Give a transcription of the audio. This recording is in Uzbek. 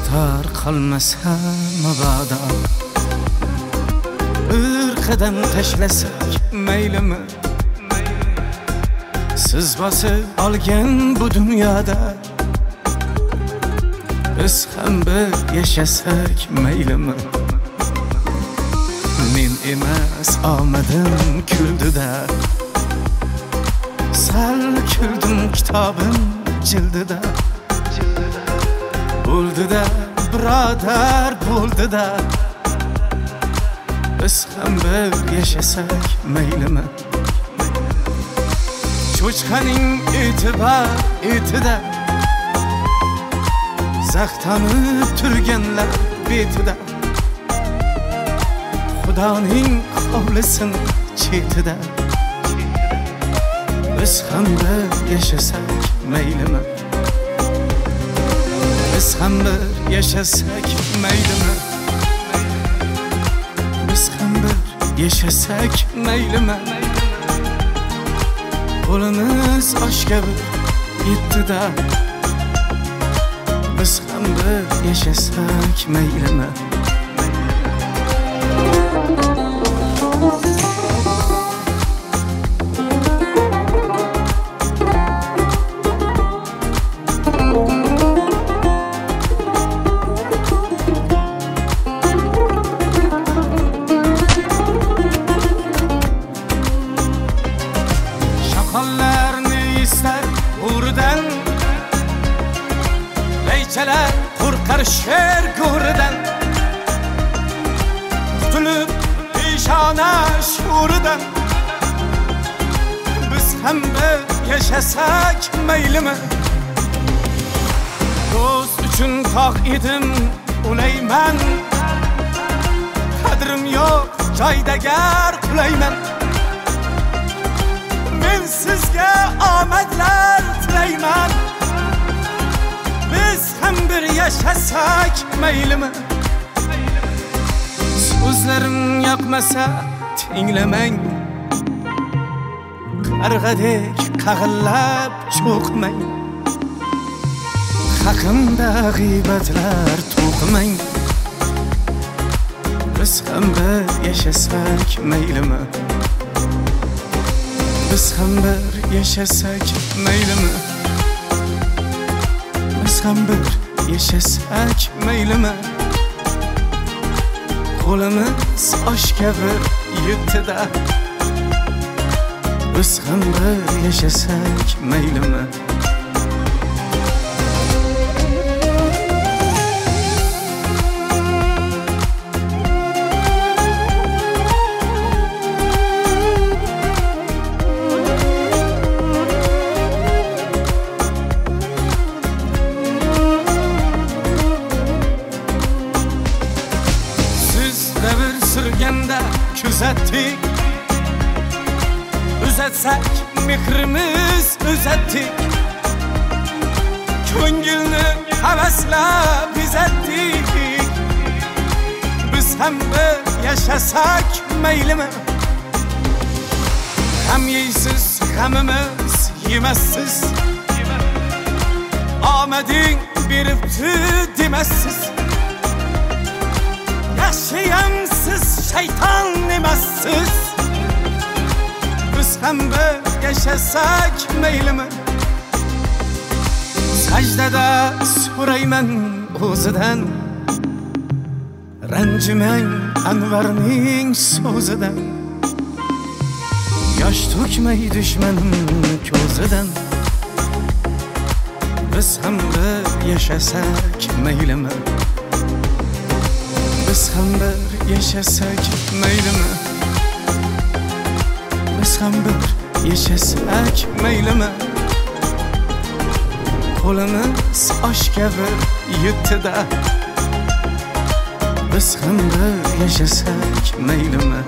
Dostlar qolmasa mabodo bir qadam tashlasak maylimi? Siz bosib olgan bu dunyoda biz ham bir yashasak maylimi? Men emas omadim kuldida. Sal kuldim kitobim jildida. Bo'ldida birodar bo'ldida biz ham bir yashasak maylimi? Cho'chqaning eti bor etida zaxtanib turganlar betida. Xudoning hovlisin chetida. Biz ham bir yashasak maylimi? Biz ham bir yashasak maylimi? Biz ham bir yashasak maylimi? Qo'limiz oshga bir yetdida biz ham bir yashasak maylimi? Bir sher go'ridan qutulib peshona sho'ridan biz ham bir yashasak maylimi do'st uchun tog' edim ulayman qadrim yo'q joydagar qulayman bir yashasak maylimi so'zlarim yoqmasa tinglamang qarg'adek qag'illab cho'qmang. Haqimda g'iybatlar to'qimang biz ham bir yashasak maylimi biz ham bir yashasak maylimi biz ham bir yashasak maylimi? Qo'limiz osh kabi yetdida biz ham bir yashasak maylimi? Gölgemde küzettik. Üzetsek mihrimiz üzettik. Köngülünü hevesle biz ettik. Biz hem de yaşasak meylimi. Hem yiysiz hemimiz yemezsiz. Ahmet'in bir öptü demezsiz. Yaşayan şeytan emassiz Biz ham bir yaşasak meylimi Sajdada so'rayman o'zidan Ranjimang Anvarning so'zidan Yosh to'kmay dushmanim ko'zidan Biz ham bir yashasak meylimi biz ham bir yashasak maylimi biz ham bir yashasak maylimi qo'limiz osh kabi yetdida biz ham bir yashasak maylimi